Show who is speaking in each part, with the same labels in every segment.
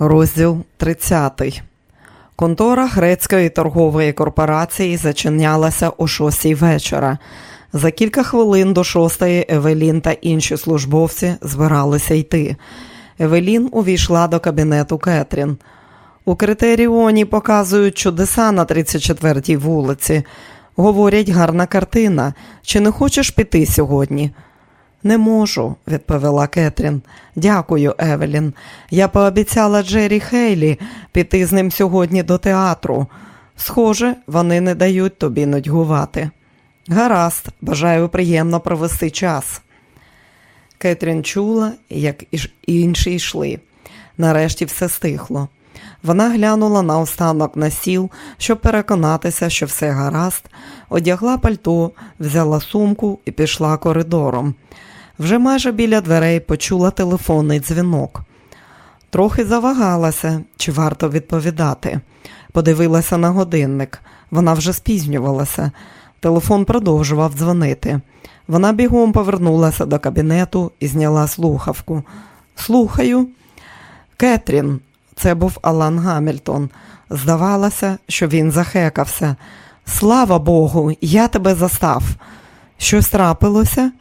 Speaker 1: Розділ 30. Контора грецької торгової корпорації зачинялася о шостій вечора. За кілька хвилин до шостої Евелін та інші службовці збиралися йти. Евелін увійшла до кабінету Кетрін. У критеріоні показують чудеса на 34-й вулиці. Говорять, гарна картина. Чи не хочеш піти сьогодні? Не можу, відповіла Кетрін. Дякую, Евелін. Я пообіцяла Джері Хейлі піти з ним сьогодні до театру. Схоже, вони не дають тобі нудьгувати. Гаразд, бажаю приємно провести час. Кетрін чула, як інші йшли. Нарешті все стихло. Вона глянула на останок на сіл, щоб переконатися, що все гаразд, одягла пальто, взяла сумку і пішла коридором. Вже майже біля дверей почула телефонний дзвінок. Трохи завагалася, чи варто відповідати. Подивилася на годинник. Вона вже спізнювалася. Телефон продовжував дзвонити. Вона бігом повернулася до кабінету і зняла слухавку. Слухаю. Кетрін, це був Алан Гамільтон. Здавалося, що він захекався. Слава Богу, я тебе застав. Щось трапилося?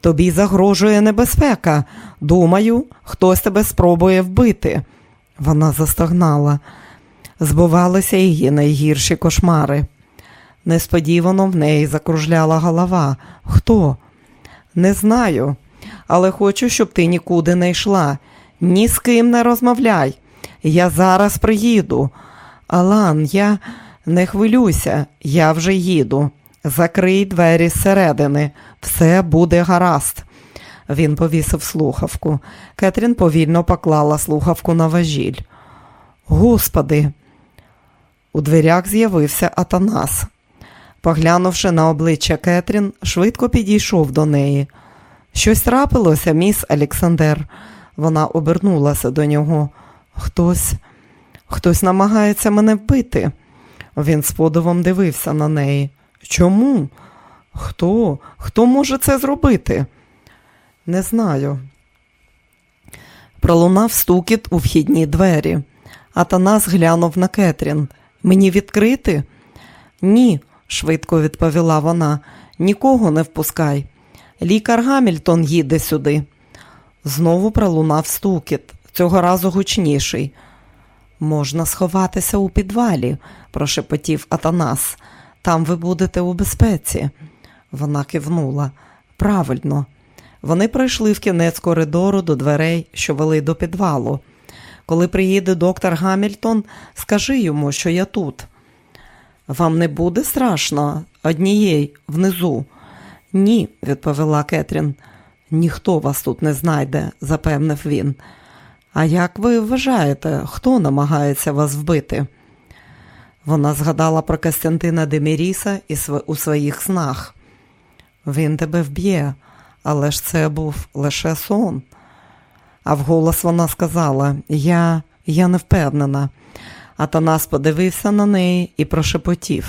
Speaker 1: Тобі загрожує небезпека. Думаю, хтось тебе спробує вбити. Вона застогнала. Збувалися її найгірші кошмари. Несподівано в неї закружляла голова. Хто? Не знаю, але хочу, щоб ти нікуди не йшла. Ні з ким не розмовляй. Я зараз приїду. Алан, я не хвилюйся, я вже їду. Закрий двері зсередини, все буде гаразд. Він повісив слухавку. Кетрін повільно поклала слухавку на важіль. Господи, у дверях з'явився Атанас. Поглянувши на обличчя Кетрін, швидко підійшов до неї. Щось трапилося, міс Олександр. Вона обернулася до нього. Хтось, хтось намагається мене вбити. Він з подивом дивився на неї. Чому? Хто? Хто може це зробити? Не знаю. Пролунав стукіт у вхідні двері. Атанас глянув на Кетрін. Мені відкрити? Ні, швидко відповіла вона. Нікого не впускай. Лікар Гамільтон їде сюди. Знову пролунав стукіт, цього разу гучніший. Можна сховатися у підвалі, прошепотів Атанас. Там ви будете у безпеці. Вона кивнула. Правильно. Вони пройшли в кінець коридору до дверей, що вели до підвалу. Коли приїде доктор Гамільтон, скажи йому, що я тут. Вам не буде страшно однієї внизу? Ні, відповіла Кетрін. Ніхто вас тут не знайде, запевнив він. А як ви вважаєте, хто намагається вас вбити? Вона згадала про Костянтина Деміріса у своїх снах. Він тебе вб'є, але ж це був лише сон. А вголос вона сказала: Я я не впевнена. А Танас подивився на неї і прошепотів.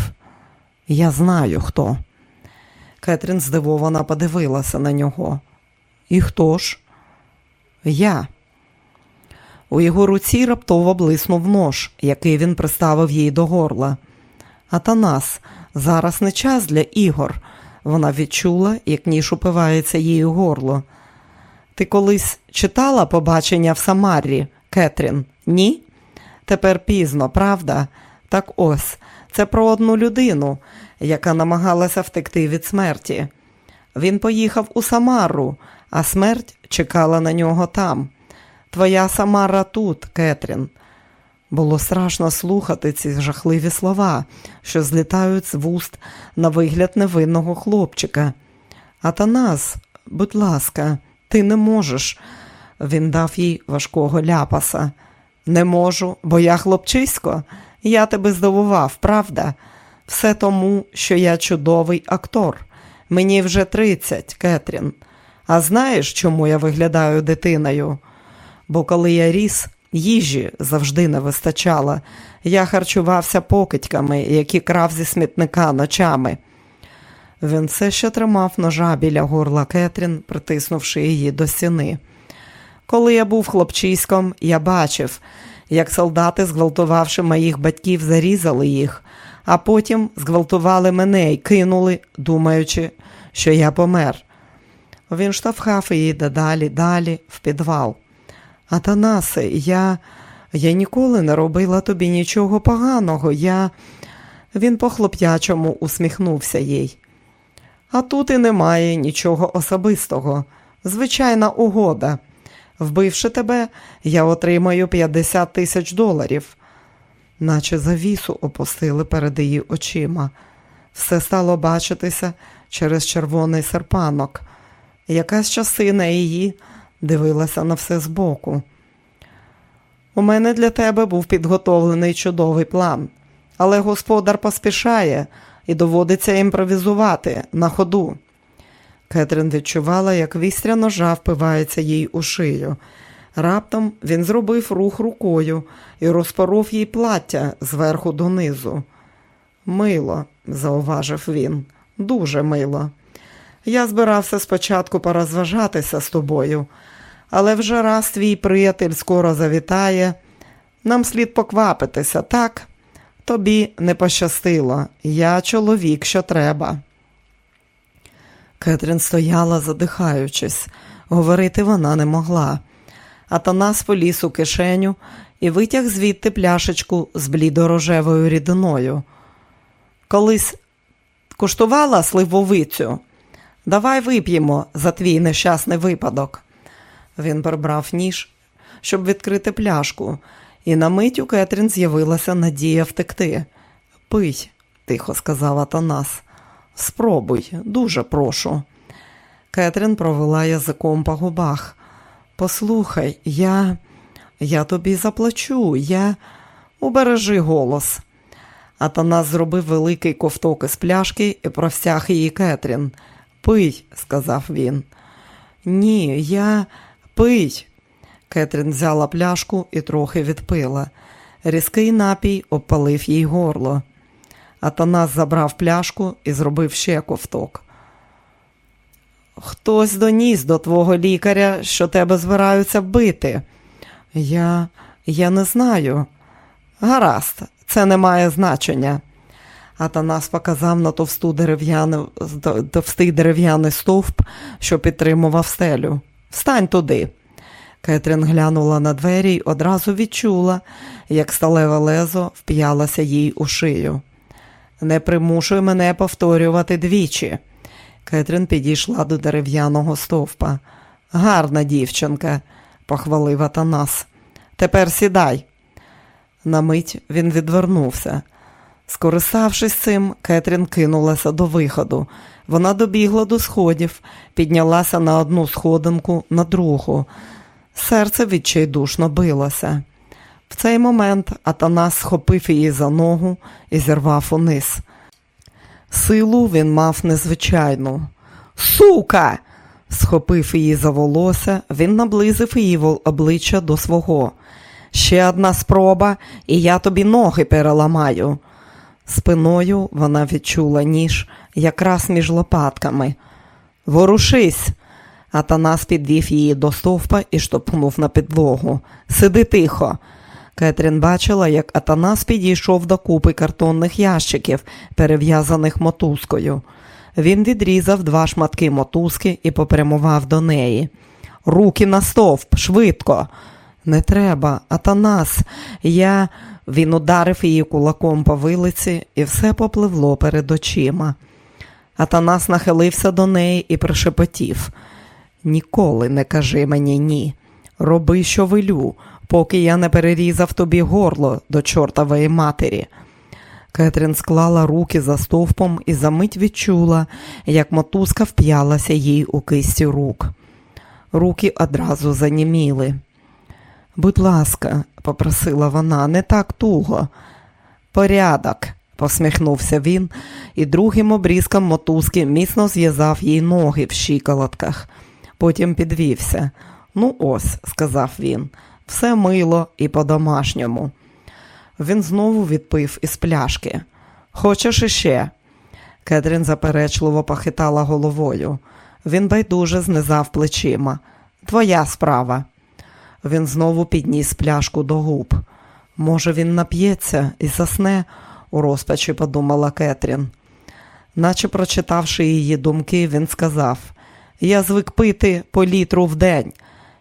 Speaker 1: Я знаю хто. Кетрін здивовано подивилася на нього. І хто ж? Я. У його руці раптово блиснув нож, який він приставив їй до горла. Атанас, зараз не час для ігор. Вона відчула, як ніж упивається їй у горло. Ти колись читала побачення в Самарі, Кетрін? Ні? Тепер пізно, правда? Так ось, це про одну людину, яка намагалася втекти від смерті. Він поїхав у Самару, а смерть чекала на нього там. Твоя Самара тут, Кетрін. Було страшно слухати ці жахливі слова, що злітають з вуст на вигляд невинного хлопчика. Атанас, будь ласка, ти не можеш. Він дав їй важкого ляпаса. Не можу, бо я хлопчисько. Я тебе здивував, правда? Все тому, що я чудовий актор. Мені вже тридцять, Кетрін. А знаєш, чому я виглядаю дитиною? Бо коли я ріс, їжі завжди не вистачало. Я харчувався покидьками, які крав зі смітника ночами. Він все ще тримав ножа біля горла Кетрін, притиснувши її до стіни. Коли я був хлопчиськом, я бачив, як солдати, зґвалтувавши моїх батьків, зарізали їх, а потім зґвалтували мене і кинули, думаючи, що я помер. Він штовхав її дедалі далі в підвал. Атанасе, я я ніколи не робила тобі нічого поганого. Я. Він по хлоп'ячому усміхнувся їй. А тут і немає нічого особистого. Звичайна угода. Вбивши тебе, я отримаю 50 тисяч доларів, наче завісу опустили перед її очима. Все стало бачитися через червоний серпанок. Якась частина її дивилася на все збоку. У мене для тебе був підготовлений чудовий план, але господар поспішає і доводиться імпровізувати на ходу. Кетрін відчувала, як вістря ножа впивається їй у шию. Раптом він зробив рух рукою і розпоров їй плаття зверху донизу. Мило, зауважив він, дуже мило. Я збирався спочатку порозважатися з тобою, але вже раз твій приятель скоро завітає. Нам слід поквапитися, так? Тобі не пощастило. Я чоловік, що треба. Кетрін стояла, задихаючись, говорити вона не могла. Атанас поліз у кишеню і витяг звідти пляшечку з блідорожевою рідиною. Колись куштувала сливовицю. Давай вип'ємо за твій нещасний випадок. Він прибрав ніж, щоб відкрити пляшку, і на мить у Кетрін з'явилася надія втекти. Пий, тихо сказав Атанас. Спробуй, дуже прошу. Кетрін провела язиком по губах. Послухай, я я тобі заплачу, я убережи голос. Атанас зробив великий ковток із пляшки і простяг її Кетрін. Пий, сказав він. Ні, я пий. Кетрін взяла пляшку і трохи відпила. Різкий напій обпалив їй горло. Атанас забрав пляшку і зробив ще ковток. Хтось доніс до твого лікаря, що тебе збираються вбити. Я я не знаю. Гаразд, це не має значення. Атанас показав на товсту дерев'яну, товстий дерев'яний стовп, що підтримував стелю. Встань туди. Кетрін глянула на двері й одразу відчула, як сталеве лезо вп'ялося їй у шию. Не примушуй мене повторювати двічі. Кетрін підійшла до дерев'яного стовпа. Гарна дівчинка, похвалив Атанас. Тепер сідай. На мить він відвернувся. Скориставшись цим, Кетрін кинулася до виходу. Вона добігла до сходів, піднялася на одну сходинку, на другу. Серце відчайдушно билося. В цей момент Атанас схопив її за ногу і зірвав униз. Силу він мав незвичайну. Сука! схопив її за волосся, він наблизив її обличчя до свого. Ще одна спроба, і я тобі ноги переламаю. Спиною вона відчула ніж якраз між лопатками. Ворушись! Атанас підвів її до стовпа і штовхнув на підлогу. Сиди тихо. Кетрін бачила, як Атанас підійшов до купи картонних ящиків, перев'язаних мотузкою. Він відрізав два шматки мотузки і попрямував до неї. Руки на стовп, швидко. Не треба, Атанас, я. Він ударив її кулаком по вилиці, і все попливло перед очима. Атанас нахилився до неї і прошепотів. Ніколи не кажи мені ні. Роби, що велю, поки я не перерізав тобі горло до чортової матері. Кетрін склала руки за стовпом і за мить відчула, як мотузка вп'ялася їй у кисті рук. Руки одразу заніміли. Будь ласка, попросила вона, не так туго. Порядок, посміхнувся він і другим обрізком мотузки міцно зв'язав їй ноги в щиколотках. Потім підвівся. Ну, ось, сказав він, все мило і по-домашньому. Він знову відпив із пляшки. Хочеш іще? Кетрін заперечливо похитала головою. Він байдуже знизав плечима. Твоя справа. Він знову підніс пляшку до губ. Може, він нап'ється і засне, у розпачі подумала Кетрін. Наче прочитавши її думки, він сказав Я звик пити по літру в день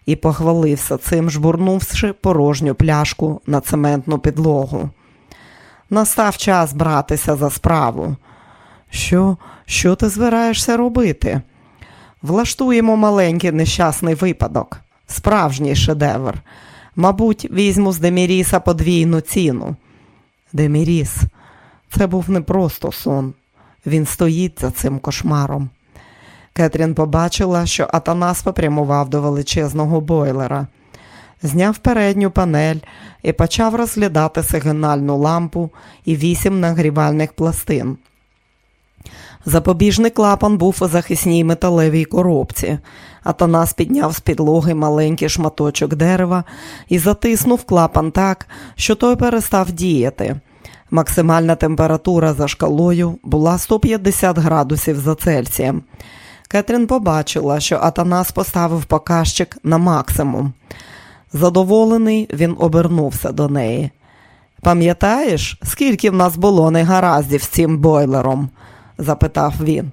Speaker 1: і похвалився цим, жбурнувши порожню пляшку на цементну підлогу. Настав час братися за справу. Що, Що ти збираєшся робити? Влаштуємо маленький нещасний випадок, справжній шедевр. Мабуть, візьму з Деміріса подвійну ціну. Деміріс, це був не просто сон. Він стоїть за цим кошмаром. Кетрін побачила, що Атанас попрямував до величезного бойлера, зняв передню панель і почав розглядати сигнальну лампу і вісім нагрівальних пластин. Запобіжний клапан був у захисній металевій коробці. Атанас підняв з підлоги маленький шматочок дерева і затиснув клапан так, що той перестав діяти. Максимальна температура за шкалою була 150 градусів за Цельсієм. Кетрін побачила, що Атанас поставив показчик на максимум. Задоволений, він обернувся до неї. Пам'ятаєш, скільки в нас було негараздів з цим бойлером? запитав він.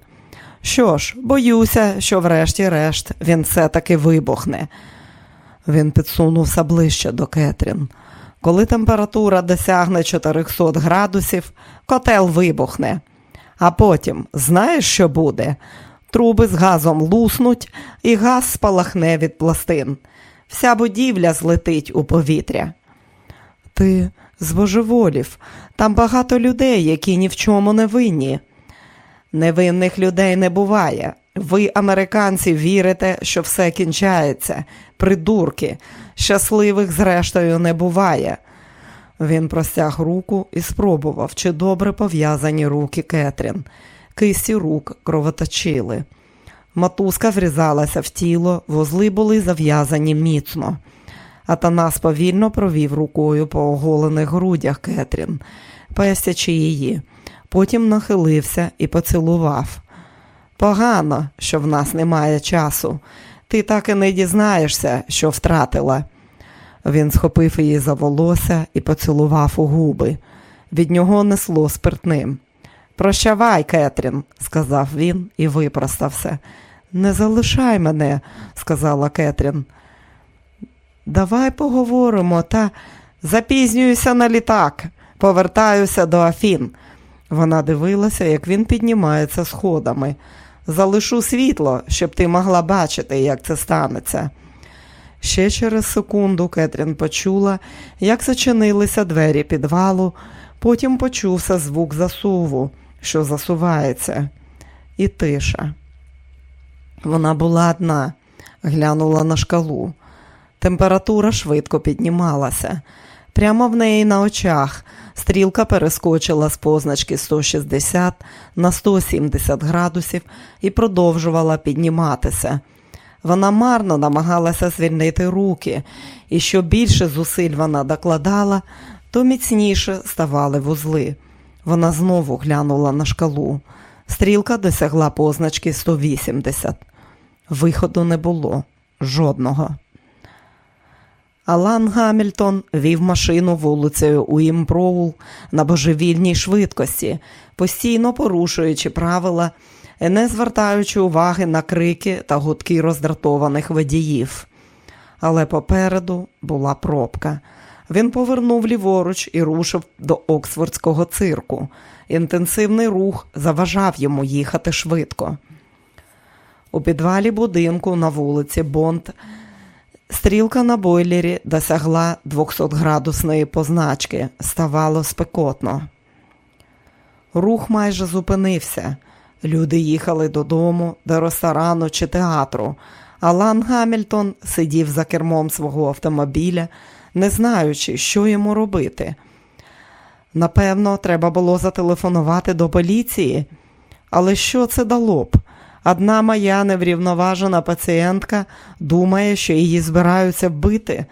Speaker 1: Що ж, боюся, що врешті-решт він все-таки вибухне. Він підсунувся ближче до Кетрін. Коли температура досягне 400 градусів, котел вибухне. А потім, знаєш, що буде? Труби з газом луснуть, і газ спалахне від пластин. Вся будівля злетить у повітря. Ти збожеволів, там багато людей, які ні в чому не винні. Невинних людей не буває. Ви, американці, вірите, що все кінчається, придурки, щасливих, зрештою, не буває. Він простяг руку і спробував, чи добре пов'язані руки Кетрін. Кисті рук кровоточили. Матузка врізалася в тіло, вузли були зав'язані міцно. Атанас повільно провів рукою по оголених грудях Кетрін, пестячи її. Потім нахилився і поцілував. Погано, що в нас немає часу. Ти так і не дізнаєшся, що втратила. Він схопив її за волосся і поцілував у губи. Від нього несло спиртним. Прощавай, Кетрін, сказав він і випростався. Не залишай мене, сказала Кетрін. Давай поговоримо, та запізнююся на літак, повертаюся до Афін. Вона дивилася, як він піднімається сходами. Залишу світло, щоб ти могла бачити, як це станеться. Ще через секунду Кетрін почула, як зачинилися двері підвалу, потім почувся звук засуву, що засувається, і тиша. Вона була одна, глянула на шкалу. Температура швидко піднімалася. Прямо в неї на очах стрілка перескочила з позначки 160 на 170 градусів і продовжувала підніматися. Вона марно намагалася звільнити руки, і що більше зусиль вона докладала, то міцніше ставали вузли. Вона знову глянула на шкалу. Стрілка досягла позначки 180. Виходу не було жодного. Алан Гамільтон вів машину вулицею Уімброул на божевільній швидкості, постійно порушуючи правила не звертаючи уваги на крики та гудки роздратованих водіїв. Але попереду була пробка. Він повернув ліворуч і рушив до Оксфордського цирку. Інтенсивний рух заважав йому їхати швидко. У підвалі будинку на вулиці Бонд стрілка на бойлері досягла 200-градусної позначки, ставало спекотно. Рух майже зупинився. Люди їхали додому, до ресторану чи театру. Алан Гамільтон сидів за кермом свого автомобіля, не знаючи, що йому робити. Напевно, треба було зателефонувати до поліції, але що це дало б? Одна моя неврівноважена пацієнтка думає, що її збираються вбити.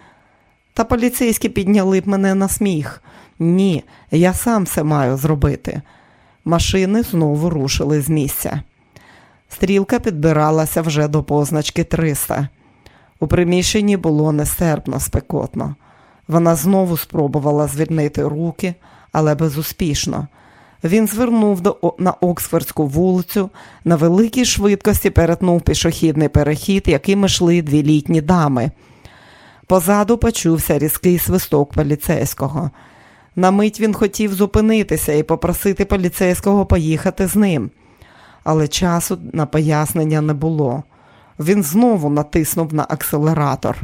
Speaker 1: Та поліцейські підняли б мене на сміх. Ні, я сам це маю зробити. Машини знову рушили з місця. Стрілка підбиралася вже до позначки 300. У приміщенні було нестерпно спекотно. Вона знову спробувала звільнити руки, але безуспішно. Він звернув до, на Оксфордську вулицю, на великій швидкості перетнув пішохідний перехід, яким йшли дві літні дами. Позаду почувся різкий свисток поліцейського. На мить він хотів зупинитися і попросити поліцейського поїхати з ним, але часу на пояснення не було. Він знову натиснув на акселератор.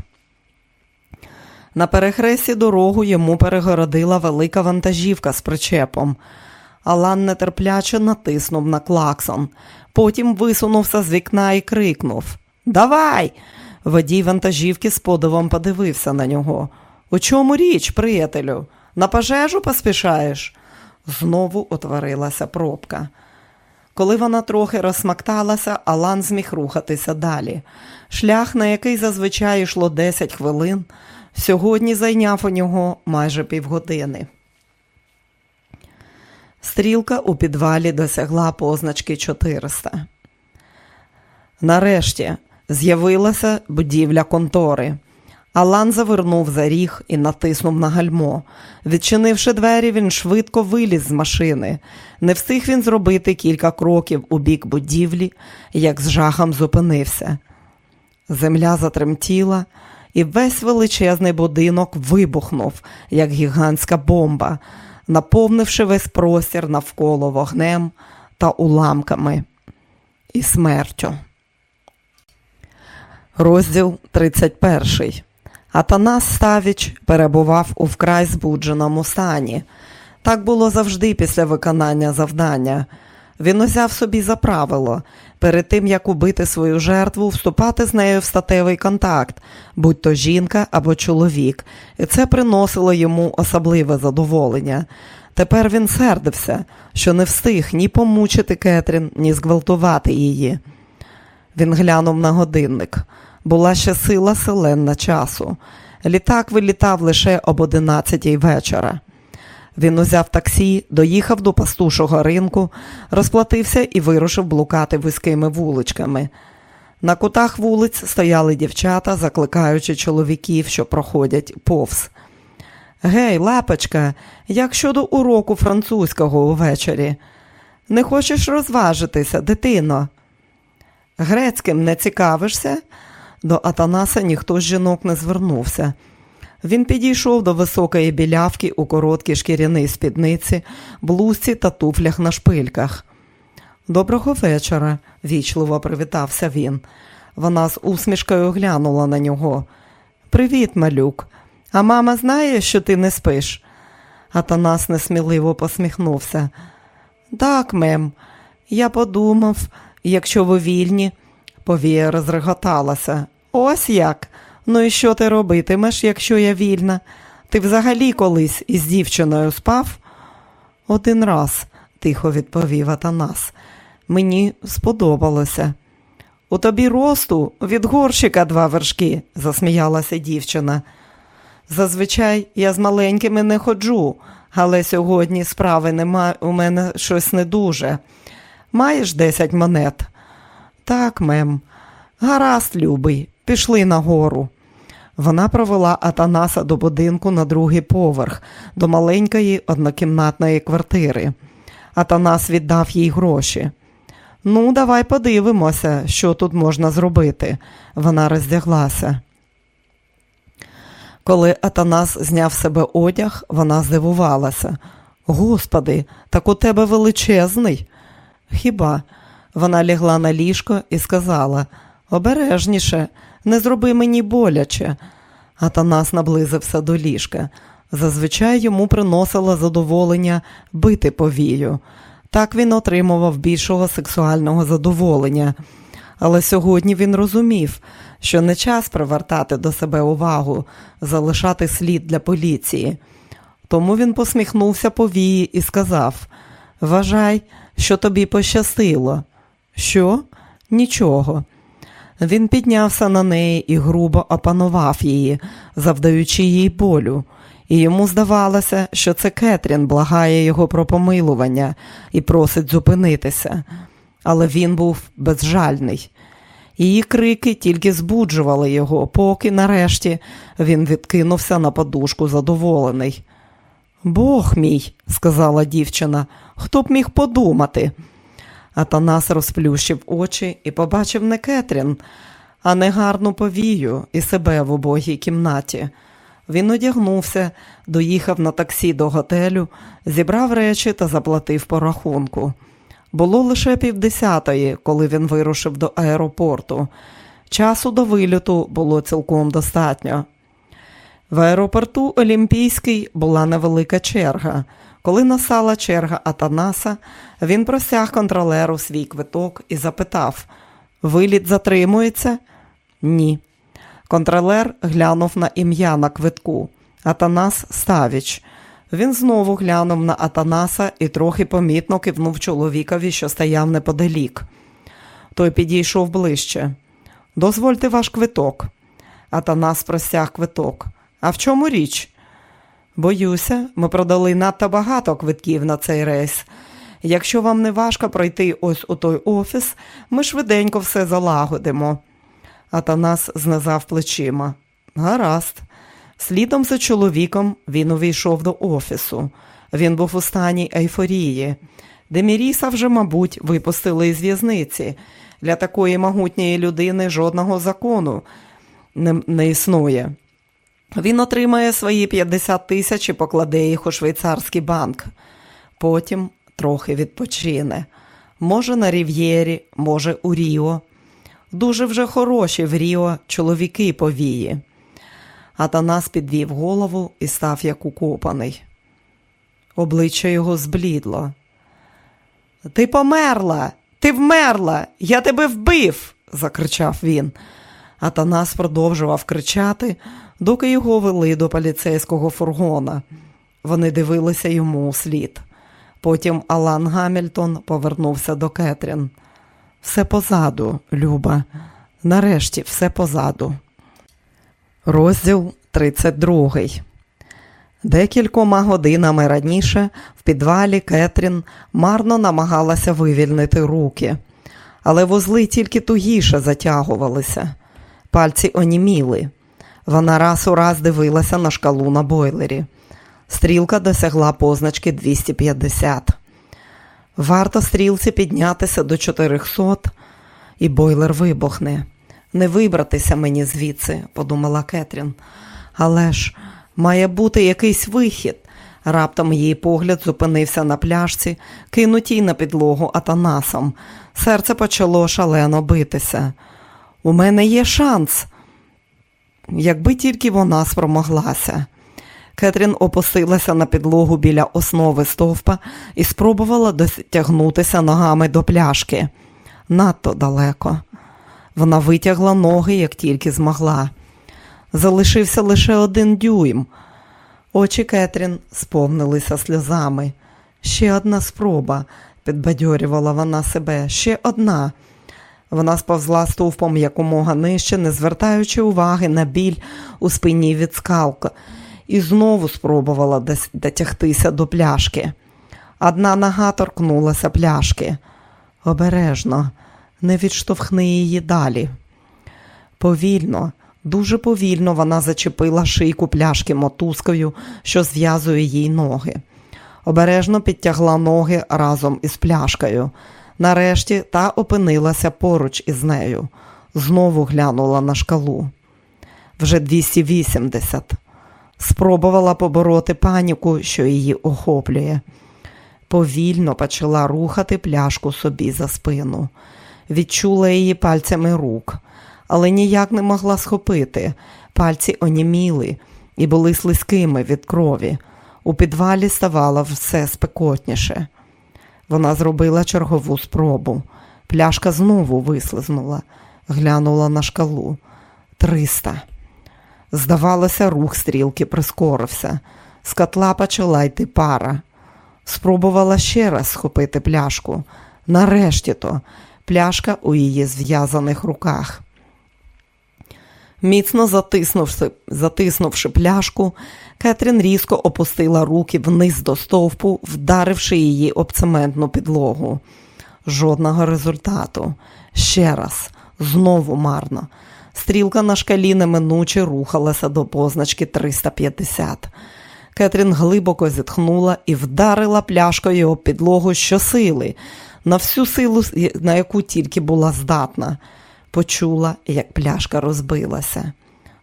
Speaker 1: На перехресті дорогу йому перегородила велика вантажівка з причепом. Алан нетерпляче натиснув на клаксон. Потім висунувся з вікна і крикнув Давай! Водій вантажівки з подивом подивився на нього. У чому річ, приятелю? На пожежу поспішаєш? Знову отворилася пробка. Коли вона трохи розсмакталася, Алан зміг рухатися далі. Шлях, на який зазвичай йшло 10 хвилин, сьогодні зайняв у нього майже півгодини. Стрілка у підвалі досягла позначки 400. Нарешті з'явилася будівля контори. Алан завернув за ріг і натиснув на гальмо. Відчинивши двері, він швидко виліз з машини. Не встиг він зробити кілька кроків у бік будівлі, як з жахом зупинився. Земля затремтіла, і весь величезний будинок вибухнув, як гігантська бомба, наповнивши весь простір навколо вогнем та уламками і смертю. Розділ 31 Атанас Ставіч перебував у вкрай збудженому стані. Так було завжди після виконання завдання. Він узяв собі за правило перед тим, як убити свою жертву, вступати з нею в статевий контакт, будь то жінка або чоловік, і це приносило йому особливе задоволення. Тепер він сердився, що не встиг ні помучити Кетрін, ні зґвалтувати її. Він глянув на годинник була ще сила селенна часу. Літак вилітав лише об одинадцятій вечора. Він узяв таксі, доїхав до пастушого ринку, розплатився і вирушив блукати вузькими вуличками. На кутах вулиць стояли дівчата, закликаючи чоловіків, що проходять повз. Гей, лапочка, як щодо уроку французького увечері? Не хочеш розважитися, дитино? Грецьким не цікавишся? До Атанаса ніхто з жінок не звернувся. Він підійшов до високої білявки у короткій шкіряній спідниці, блузці та туфлях на шпильках. Доброго вечора, вічливо привітався він. Вона з усмішкою глянула на нього. Привіт, малюк. А мама знає, що ти не спиш? Атанас несміливо посміхнувся. Так, мем, я подумав, якщо ви вільні. Повія розреготалася. Ось як. Ну і що ти робитимеш, якщо я вільна? Ти взагалі колись із дівчиною спав? Один раз, тихо відповів Атанас. Мені сподобалося. У тобі росту від горщика два вершки, засміялася дівчина. Зазвичай я з маленькими не ходжу, але сьогодні справи нема, у мене щось не дуже. Маєш десять монет? Так, мем. Гаразд, любий, пішли нагору. Вона провела Атанаса до будинку на другий поверх, до маленької однокімнатної квартири. Атанас віддав їй гроші. Ну, давай подивимося, що тут можна зробити. Вона роздяглася. Коли Атанас зняв себе одяг, вона здивувалася. Господи, так у тебе величезний. Хіба? Вона лягла на ліжко і сказала обережніше, не зроби мені боляче. Атанас наблизився до ліжка. Зазвичай йому приносило задоволення бити повію. Так він отримував більшого сексуального задоволення. Але сьогодні він розумів, що не час привертати до себе увагу, залишати слід для поліції. Тому він посміхнувся повії і сказав: Вважай, що тобі пощастило. Що? Нічого. Він піднявся на неї і грубо опанував її, завдаючи їй болю, і йому здавалося, що це Кетрін благає його про помилування і просить зупинитися. Але він був безжальний. Її крики тільки збуджували його, поки нарешті він відкинувся на подушку задоволений. Бог мій, сказала дівчина, хто б міг подумати. Атанас розплющив очі і побачив не Кетрін, а негарну повію і себе в убогій кімнаті. Він одягнувся, доїхав на таксі до готелю, зібрав речі та заплатив по рахунку. Було лише півдесятої, коли він вирушив до аеропорту. Часу до виліту було цілком достатньо. В аеропорту Олімпійський була невелика черга. Коли насала черга Атанаса, він просяг контролеру свій квиток і запитав: Виліт затримується? Ні. Контролер глянув на ім'я на квитку Атанас Ставіч. Він знову глянув на Атанаса і трохи помітно кивнув чоловікові, що стояв неподалік. Той підійшов ближче. Дозвольте ваш квиток. Атанас простяг квиток. А в чому річ? Боюся, ми продали надто багато квитків на цей рейс. Якщо вам не важко пройти ось у той офіс, ми швиденько все залагодимо. Атанас знизав плечима. Гаразд. Слідом за чоловіком він увійшов до офісу. Він був у стані ейфорії. Деміріса вже, мабуть, випустили із в'язниці. Для такої могутньої людини жодного закону не, не існує. Він отримає свої 50 тисяч і покладе їх у швейцарський банк. Потім трохи відпочине. Може, на Рів'єрі, може, у Ріо. Дуже вже хороші в Ріо чоловіки повії. Атанас підвів голову і став як укопаний. Обличчя його зблідло. Ти померла, ти вмерла, я тебе вбив, закричав він. Атанас продовжував кричати, доки його вели до поліцейського фургона. Вони дивилися йому у слід. Потім Алан Гамільтон повернувся до Кетрін. Все позаду, Люба. Нарешті все позаду. Розділ 32. Декількома годинами раніше в підвалі Кетрін марно намагалася вивільнити руки, але вузли тільки тугіше затягувалися. Пальці оніміли. Вона раз у раз дивилася на шкалу на бойлері. Стрілка досягла позначки 250. Варто стрілці піднятися до 400, і бойлер вибухне. Не вибратися мені звідси, подумала Кетрін. Але ж має бути якийсь вихід. Раптом її погляд зупинився на пляшці, кинутій на підлогу атанасом. Серце почало шалено битися. У мене є шанс, якби тільки вона спромоглася. Кетрін опустилася на підлогу біля основи стовпа і спробувала дотягнутися ногами до пляшки. Надто далеко. Вона витягла ноги, як тільки змогла. Залишився лише один дюйм. Очі Кетрін сповнилися сльозами. Ще одна спроба, підбадьорювала вона себе, ще одна. Вона сповзла стовпом якомога нижче, не звертаючи уваги на біль у спині від скалка, і знову спробувала дотягтися до пляшки. Одна нога торкнулася пляшки. Обережно, не відштовхни її далі. Повільно, дуже повільно вона зачепила шийку пляшки мотузкою, що зв'язує їй ноги. Обережно підтягла ноги разом із пляшкою. Нарешті та опинилася поруч із нею. Знову глянула на шкалу. Вже 280. Спробувала побороти паніку, що її охоплює. Повільно почала рухати пляшку собі за спину. Відчула її пальцями рук, але ніяк не могла схопити. Пальці оніміли і були слизькими від крові. У підвалі ставало все спекотніше. Вона зробила чергову спробу. Пляшка знову вислизнула, глянула на шкалу. Триста. Здавалося, рух стрілки прискорився. З котла почала йти пара. Спробувала ще раз схопити пляшку. Нарешті то пляшка у її зв'язаних руках. Міцно затиснувши, затиснувши пляшку, Кетрін різко опустила руки вниз до стовпу, вдаривши її об цементну підлогу. Жодного результату. Ще раз, Знову марно. Стрілка на шкалі неминуче рухалася до позначки 350. Кетрін глибоко зітхнула і вдарила пляшкою об підлогу щосили, на всю силу, на яку тільки була здатна. Почула, як пляшка розбилася.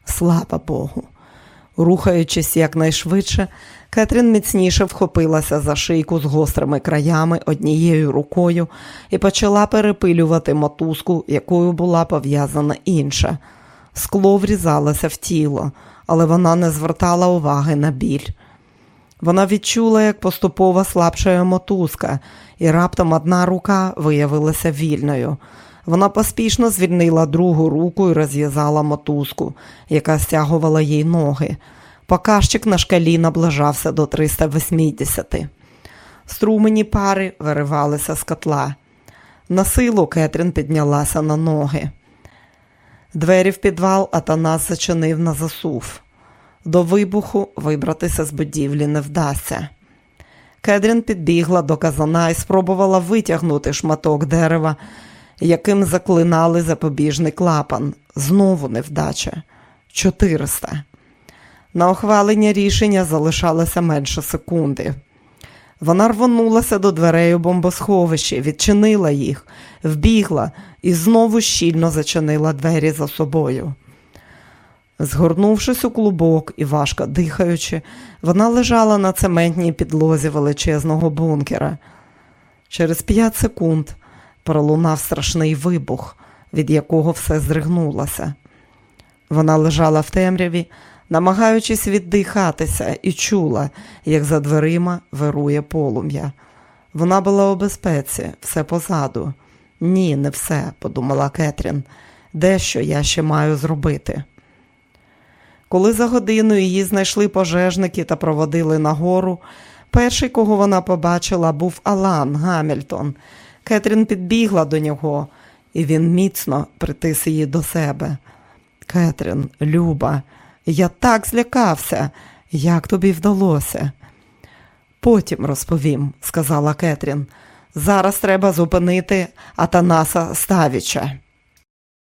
Speaker 1: Слава Богу. Рухаючись якнайшвидше, Кетрін міцніше вхопилася за шийку з гострими краями однією рукою і почала перепилювати мотузку, якою була пов'язана інша. Скло врізалося в тіло, але вона не звертала уваги на біль. Вона відчула, як поступово слабшає мотузка, і раптом одна рука виявилася вільною. Вона поспішно звільнила другу руку і розв'язала мотузку, яка стягувала їй ноги. Показчик на шкалі наближався до 380. Струмені пари виривалися з котла. На силу Кетрін піднялася на ноги. Двері в підвал Атанас зачинив на засув. До вибуху вибратися з будівлі не вдасться. Кедрін підбігла до казана і спробувала витягнути шматок дерева, яким заклинали запобіжний клапан. Знову невдача. 400. На ухвалення рішення залишалося менше секунди. Вона рвонулася до дверей у бомбосховищі, відчинила їх, вбігла і знову щільно зачинила двері за собою. Згорнувшись у клубок і важко дихаючи, вона лежала на цементній підлозі величезного бункера. Через п'ять секунд пролунав страшний вибух, від якого все зригнулося. Вона лежала в темряві, намагаючись віддихатися, і чула, як за дверима вирує полум'я. Вона була у безпеці, все позаду. Ні, не все, подумала Кетрін. Дещо я ще маю зробити. Коли за годину її знайшли пожежники та проводили нагору, перший, кого вона побачила, був Алан Гамільтон. Кетрін підбігла до нього, і він міцно притис її до себе. Кетрін, Люба, я так злякався. Як тобі вдалося? Потім розповім, сказала Кетрін. Зараз треба зупинити Атанаса Ставіча.